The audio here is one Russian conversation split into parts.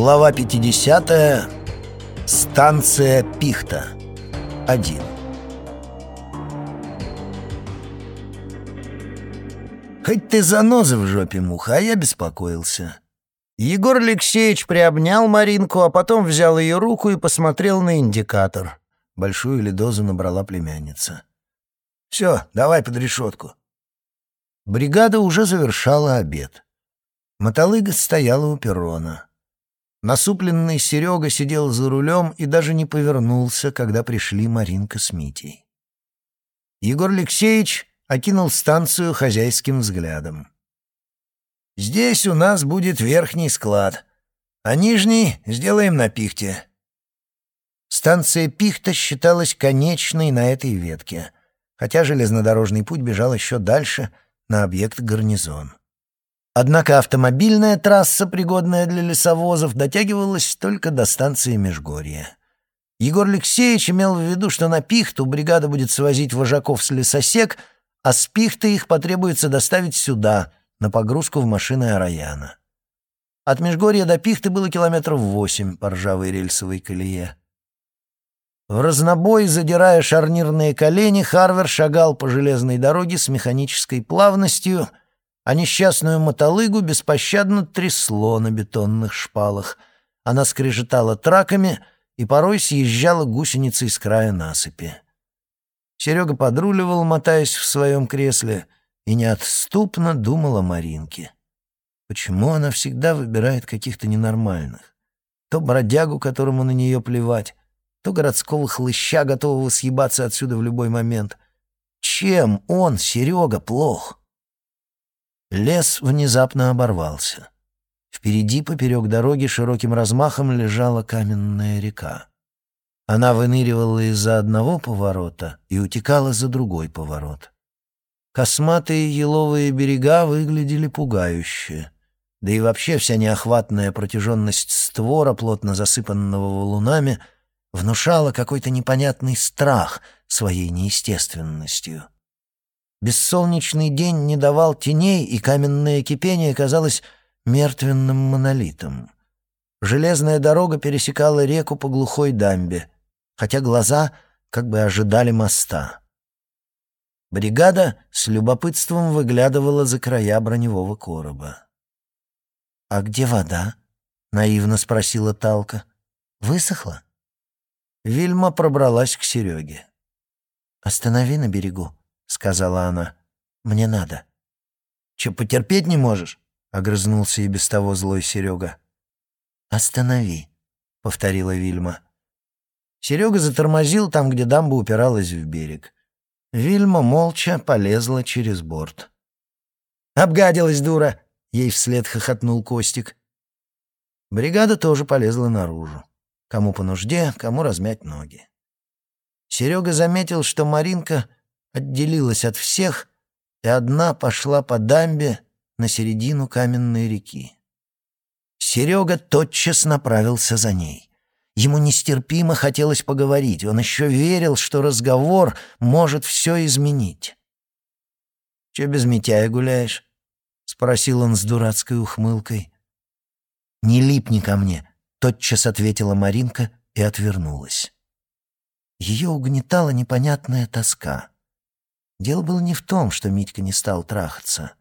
Глава 50. Станция Пихта. 1. Хоть ты заноза в жопе, муха, а я беспокоился. Егор Алексеевич приобнял Маринку, а потом взял ее руку и посмотрел на индикатор. Большую ли дозу набрала племянница. «Все, давай под решетку». Бригада уже завершала обед. Мотолыга стояла у перрона. Насупленный Серега сидел за рулем и даже не повернулся, когда пришли Маринка с Митей. Егор Алексеевич окинул станцию хозяйским взглядом. «Здесь у нас будет верхний склад, а нижний сделаем на пихте». Станция Пихта считалась конечной на этой ветке, хотя железнодорожный путь бежал еще дальше, на объект гарнизон. Однако автомобильная трасса, пригодная для лесовозов, дотягивалась только до станции Межгорье. Егор Алексеевич имел в виду, что на Пихту бригада будет свозить вожаков с лесосек, а с Пихты их потребуется доставить сюда, на погрузку в машины Араяна. От Межгорья до Пихты было километров восемь по ржавой рельсовой колее. В разнобой, задирая шарнирные колени, Харвер шагал по железной дороге с механической плавностью — а несчастную мотолыгу беспощадно трясло на бетонных шпалах. Она скрежетала траками и порой съезжала гусеницей с края насыпи. Серега подруливал, мотаясь в своем кресле, и неотступно думал о Маринке. Почему она всегда выбирает каких-то ненормальных? То бродягу, которому на нее плевать, то городского хлыща, готового съебаться отсюда в любой момент. Чем он, Серега, плох? Лес внезапно оборвался. Впереди, поперек дороги, широким размахом лежала каменная река. Она выныривала из-за одного поворота и утекала за другой поворот. Косматые еловые берега выглядели пугающе. Да и вообще вся неохватная протяженность створа, плотно засыпанного валунами, внушала какой-то непонятный страх своей неестественностью. Бессолнечный день не давал теней, и каменное кипение казалось мертвенным монолитом. Железная дорога пересекала реку по глухой дамбе, хотя глаза как бы ожидали моста. Бригада с любопытством выглядывала за края броневого короба. «А где вода?» — наивно спросила Талка. «Высохла?» Вильма пробралась к Сереге. «Останови на берегу», — сказала она. «Мне надо». «Че, потерпеть не можешь?» — огрызнулся и без того злой Серега. «Останови», — повторила Вильма. Серега затормозил там, где дамба упиралась в берег. Вильма молча полезла через борт. «Обгадилась, дура!» — ей вслед хохотнул Костик. Бригада тоже полезла наружу. Кому по нужде, кому размять ноги. Серега заметил, что Маринка отделилась от всех и одна пошла по дамбе на середину каменной реки. Серега тотчас направился за ней. Ему нестерпимо хотелось поговорить, он еще верил, что разговор может все изменить. «Че без Митяя гуляешь?» — спросил он с дурацкой ухмылкой. «Не липни ко мне», — тотчас ответила Маринка и отвернулась. Ее угнетала непонятная тоска. Дело было не в том, что Митька не стал трахаться.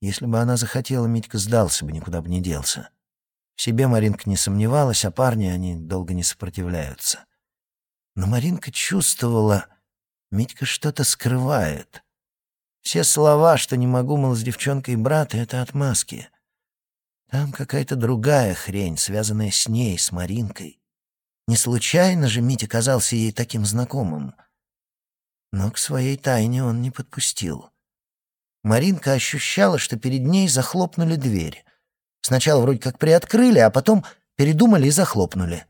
Если бы она захотела, Митька сдался бы, никуда бы не делся. В себе Маринка не сомневалась, а парни, они долго не сопротивляются. Но Маринка чувствовала, Митька что-то скрывает. Все слова, что не могу, мол, с девчонкой брата, — это отмазки. Там какая-то другая хрень, связанная с ней, с Маринкой. Не случайно же Митя казался ей таким знакомым — но к своей тайне он не подпустил. Маринка ощущала, что перед ней захлопнули дверь. Сначала вроде как приоткрыли, а потом передумали и захлопнули.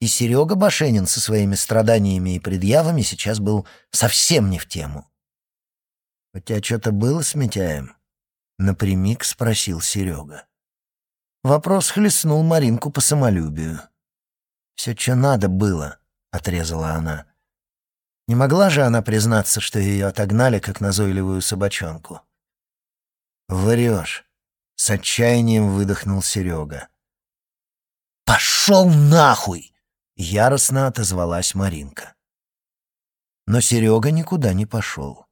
И Серега Башенин со своими страданиями и предъявами сейчас был совсем не в тему. «У тебя что-то было с Митяем?» — напрямик спросил Серега. Вопрос хлестнул Маринку по самолюбию. «Все, что надо было», — отрезала она. Не могла же она признаться, что ее отогнали, как назойливую собачонку? «Врешь», — с отчаянием выдохнул Серега. «Пошел нахуй!» — яростно отозвалась Маринка. Но Серега никуда не пошел.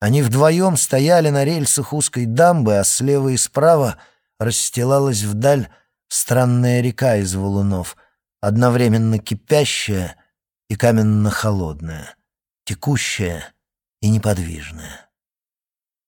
Они вдвоем стояли на рельсах узкой дамбы, а слева и справа расстилалась вдаль странная река из валунов, одновременно кипящая и каменно-холодная, текущая и неподвижная.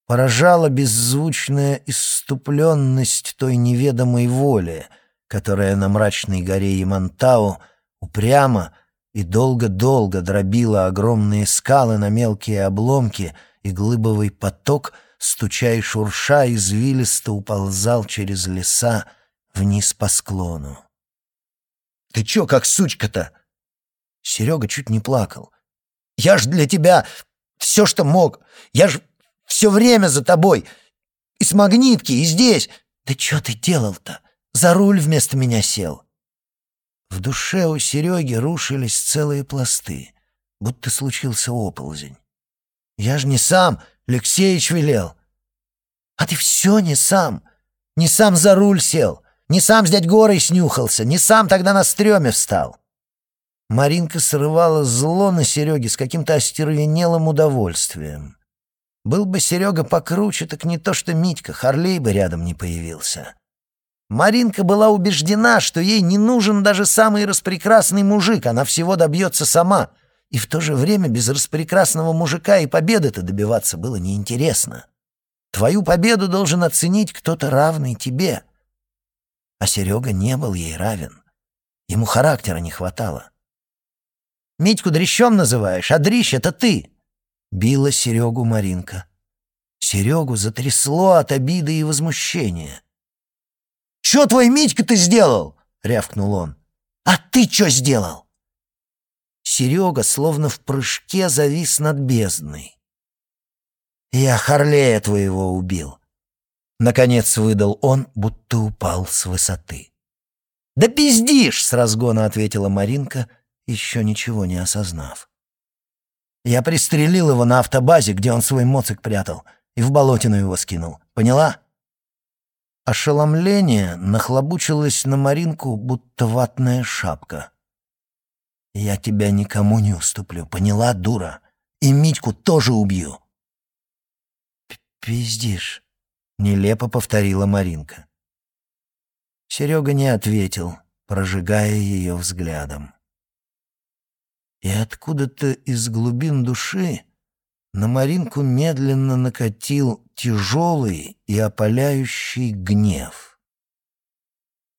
Поражала беззвучная исступленность той неведомой воли, которая на мрачной горе Ямантау упрямо и долго-долго дробила огромные скалы на мелкие обломки, и глыбовый поток, стуча и шурша, извилисто уползал через леса вниз по склону. «Ты чё, как сучка-то?» Серега чуть не плакал. «Я ж для тебя все, что мог. Я ж все время за тобой. И с магнитки, и здесь. Да что ты делал-то? За руль вместо меня сел». В душе у Сереги рушились целые пласты, будто случился оползень. «Я ж не сам, Алексеич велел». «А ты все не сам, не сам за руль сел, не сам с дядь Горой снюхался, не сам тогда на стреме встал». Маринка срывала зло на Сереге с каким-то остервенелым удовольствием. Был бы Серега покруче, так не то что Митька, Харлей бы рядом не появился. Маринка была убеждена, что ей не нужен даже самый распрекрасный мужик, она всего добьется сама. И в то же время без распрекрасного мужика и победы-то добиваться было неинтересно. Твою победу должен оценить кто-то равный тебе. А Серега не был ей равен. Ему характера не хватало. «Митьку дрищом называешь, а дрищ — это ты!» — била Серегу Маринка. Серегу затрясло от обиды и возмущения. «Чё твой Митька-то сделал?» — рявкнул он. «А ты чё сделал?» Серега словно в прыжке завис над бездной. «Я Харлея твоего убил», — наконец выдал он, будто упал с высоты. «Да пиздишь!» — с разгона ответила Маринка, еще ничего не осознав. «Я пристрелил его на автобазе, где он свой моцик прятал, и в болотину его скинул. Поняла?» Ошеломление нахлобучилось на Маринку, будто ватная шапка. «Я тебя никому не уступлю, поняла, дура? И Митьку тоже убью!» «Пиздишь», — нелепо повторила Маринка. Серега не ответил, прожигая ее взглядом. И откуда-то из глубин души на Маринку медленно накатил тяжелый и опаляющий гнев.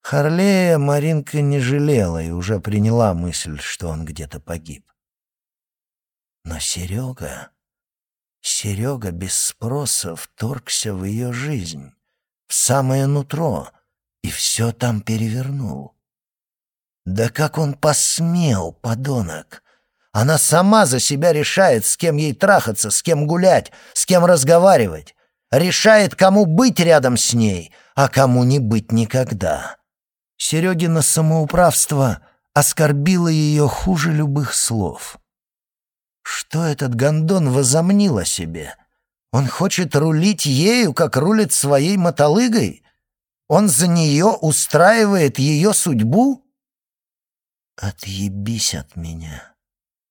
Харлея Маринка не жалела и уже приняла мысль, что он где-то погиб. Но Серега... Серега без спроса вторгся в ее жизнь, в самое нутро, и все там перевернул. Да как он посмел, подонок! Она сама за себя решает, с кем ей трахаться, с кем гулять, с кем разговаривать. Решает, кому быть рядом с ней, а кому не быть никогда. Серегина самоуправство оскорбило ее хуже любых слов. Что этот гондон возомнил о себе? Он хочет рулить ею, как рулит своей мотолыгой? Он за нее устраивает ее судьбу? «Отъебись от меня», —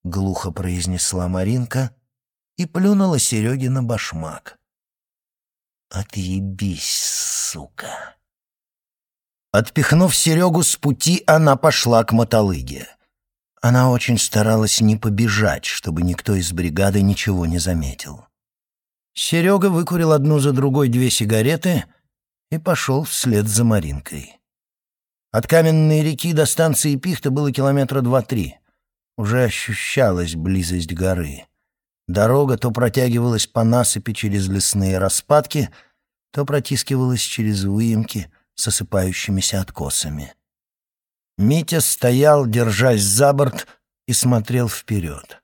глухо произнесла Маринка и плюнула Сереге на башмак. «Отъебись, сука!» Отпихнув Серегу с пути, она пошла к мотолыге. Она очень старалась не побежать, чтобы никто из бригады ничего не заметил. Серега выкурил одну за другой две сигареты и пошел вслед за Маринкой. От каменной реки до станции Пихта было километра два-три. Уже ощущалась близость горы. Дорога то протягивалась по насыпи через лесные распадки, то протискивалась через выемки с осыпающимися откосами. Митя стоял, держась за борт, и смотрел вперед.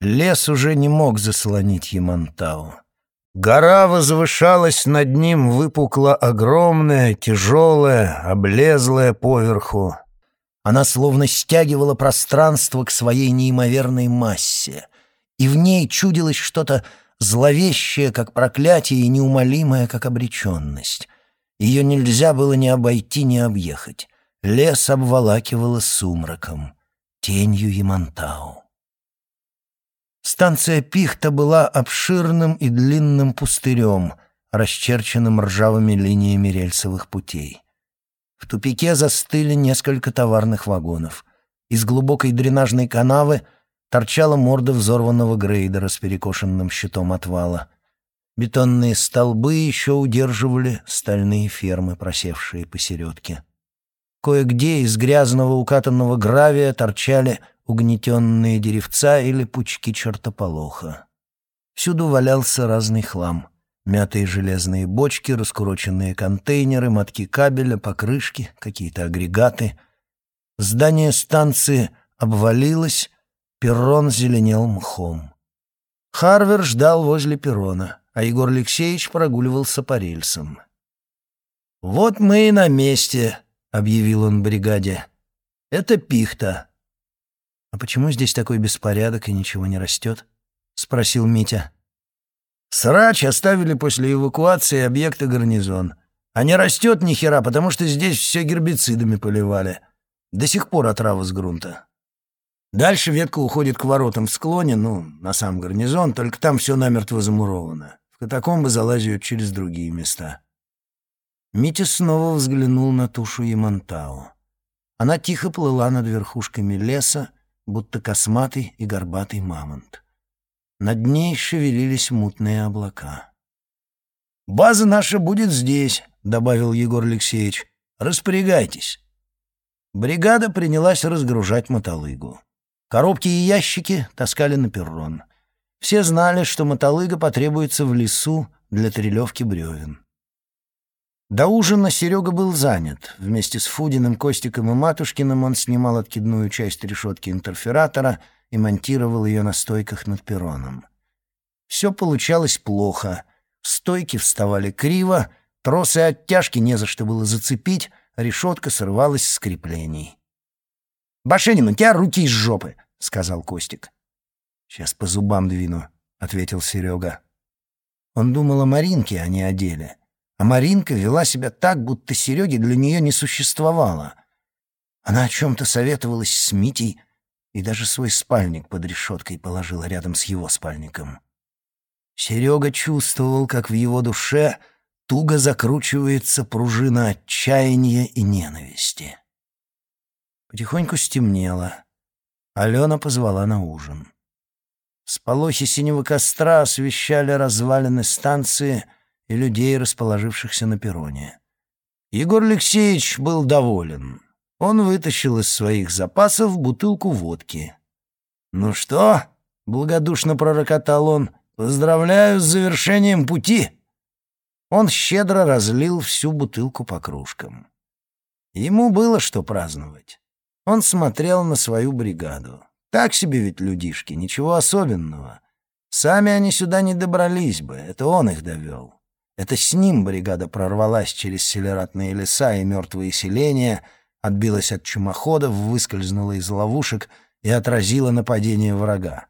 Лес уже не мог заслонить Ямантау. Гора возвышалась над ним выпукла огромная, тяжелая, облезлая поверху. Она словно стягивала пространство к своей неимоверной массе, и в ней чудилось что-то зловещее, как проклятие, и неумолимое, как обреченность. Ее нельзя было ни обойти, ни объехать. Лес обволакивало сумраком, тенью Ямантау. Станция Пихта была обширным и длинным пустырем, расчерченным ржавыми линиями рельсовых путей. В тупике застыли несколько товарных вагонов. Из глубокой дренажной канавы торчала морда взорванного грейдера с перекошенным щитом отвала. Бетонные столбы еще удерживали стальные фермы, просевшие посередке. Кое-где из грязного укатанного гравия торчали угнетенные деревца или пучки чертополоха. Всюду валялся разный хлам. Мятые железные бочки, раскуроченные контейнеры, мотки кабеля, покрышки, какие-то агрегаты. Здание станции обвалилось, перрон зеленел мхом. Харвер ждал возле перрона, а Егор Алексеевич прогуливался по рельсам. «Вот мы и на месте», — объявил он бригаде. «Это пихта. «А почему здесь такой беспорядок и ничего не растет?» — спросил Митя. «Срач оставили после эвакуации объекта гарнизон. А не растет ни хера, потому что здесь все гербицидами поливали. До сих пор отрава с грунта. Дальше ветка уходит к воротам в склоне, ну, на сам гарнизон, только там все намертво замуровано. В катакомбы залазят через другие места». Митя снова взглянул на тушу Ямантау. Она тихо плыла над верхушками леса, будто косматый и горбатый мамонт. Над ней шевелились мутные облака. «База наша будет здесь», — добавил Егор Алексеевич. «Распорягайтесь». Бригада принялась разгружать мотолыгу. Коробки и ящики таскали на перрон. Все знали, что мотолыга потребуется в лесу для трелевки бревен. До ужина Серега был занят. Вместе с Фудиным, Костиком и Матушкиным он снимал откидную часть решетки интерфератора и монтировал ее на стойках над перроном. Все получалось плохо. Стойки вставали криво, тросы оттяжки не за что было зацепить, решетка срывалась с креплений. «Башенин, у тебя руки из жопы!» — сказал Костик. «Сейчас по зубам двину», — ответил Серега. Он думал о Маринке, а не о деле. А Маринка вела себя так, будто Сереги для нее не существовало. Она о чем-то советовалась с Митей и даже свой спальник под решеткой положила рядом с его спальником. Серега чувствовал, как в его душе туго закручивается пружина отчаяния и ненависти. Потихоньку стемнело. Алена позвала на ужин. Сполохи синего костра освещали развалины станции — и людей, расположившихся на перроне. Егор Алексеевич был доволен. Он вытащил из своих запасов бутылку водки. «Ну что?» — благодушно пророкотал он. «Поздравляю с завершением пути!» Он щедро разлил всю бутылку по кружкам. Ему было что праздновать. Он смотрел на свою бригаду. Так себе ведь людишки, ничего особенного. Сами они сюда не добрались бы, это он их довел. Это с ним бригада прорвалась через селератные леса и мертвые селения, отбилась от чумоходов, выскользнула из ловушек и отразила нападение врага.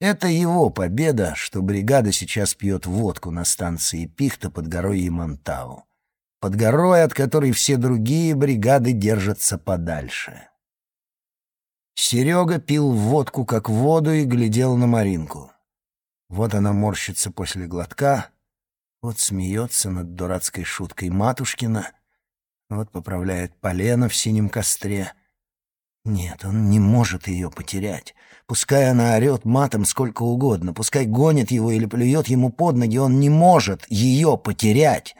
Это его победа, что бригада сейчас пьет водку на станции Пихта под горой Ямантау. Под горой, от которой все другие бригады держатся подальше. Серега пил водку как воду и глядел на Маринку. Вот она морщится после глотка, вот смеется над дурацкой шуткой матушкина, вот поправляет полено в синем костре. Нет, он не может ее потерять. Пускай она орет матом сколько угодно, пускай гонит его или плюет ему под ноги, он не может ее потерять.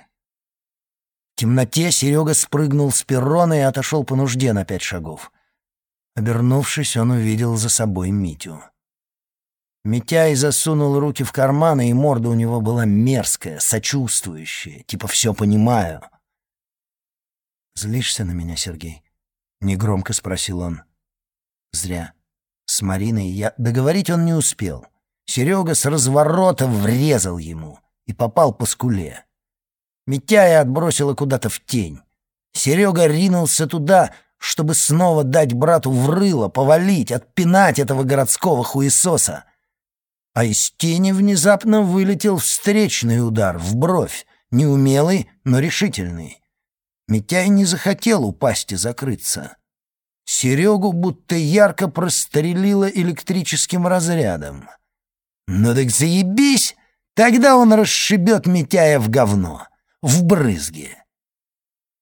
В темноте Серега спрыгнул с перрона и отошел по нужде на пять шагов. Обернувшись, он увидел за собой Митю. Митяй засунул руки в карманы, и морда у него была мерзкая, сочувствующая, типа «все понимаю». «Злишься на меня, Сергей?» — негромко спросил он. «Зря. С Мариной я...» Договорить он не успел. Серега с разворота врезал ему и попал по скуле. Митяя отбросила куда-то в тень. Серега ринулся туда, чтобы снова дать брату в рыло, повалить, отпинать этого городского хуесоса а из тени внезапно вылетел встречный удар в бровь, неумелый, но решительный. Митяй не захотел упасть и закрыться. Серегу будто ярко прострелило электрическим разрядом. «Ну так заебись! Тогда он расшибет Митяя в говно, в брызги!»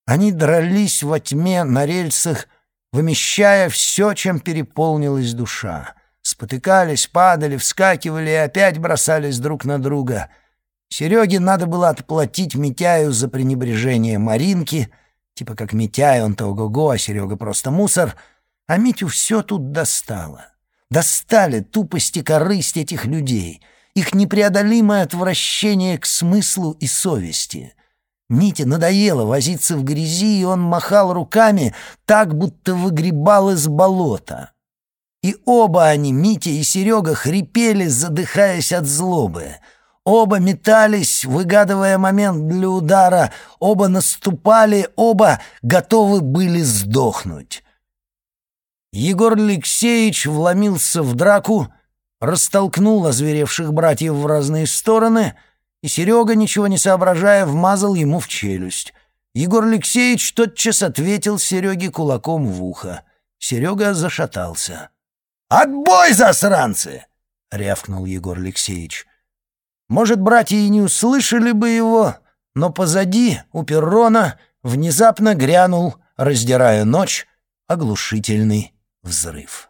Они дрались во тьме на рельсах, вымещая все, чем переполнилась душа. Спотыкались, падали, вскакивали и опять бросались друг на друга. Сереге надо было отплатить Митяю за пренебрежение Маринки — Типа как Митяй, он-то ого-го, а Серега просто мусор. А Митю все тут достало. Достали тупость и корысть этих людей, их непреодолимое отвращение к смыслу и совести. Мите надоело возиться в грязи, и он махал руками так, будто выгребал из болота. И оба они, Митя и Серега, хрипели, задыхаясь от злобы — Оба метались, выгадывая момент для удара, оба наступали, оба готовы были сдохнуть. Егор Алексеевич вломился в драку, растолкнул озверевших братьев в разные стороны, и Серега, ничего не соображая, вмазал ему в челюсть. Егор Алексеевич тотчас ответил Сереге кулаком в ухо. Серега зашатался. «Отбой, засранцы!» — рявкнул Егор Алексеевич. Может, братья и не услышали бы его, но позади, у перрона, внезапно грянул, раздирая ночь, оглушительный взрыв.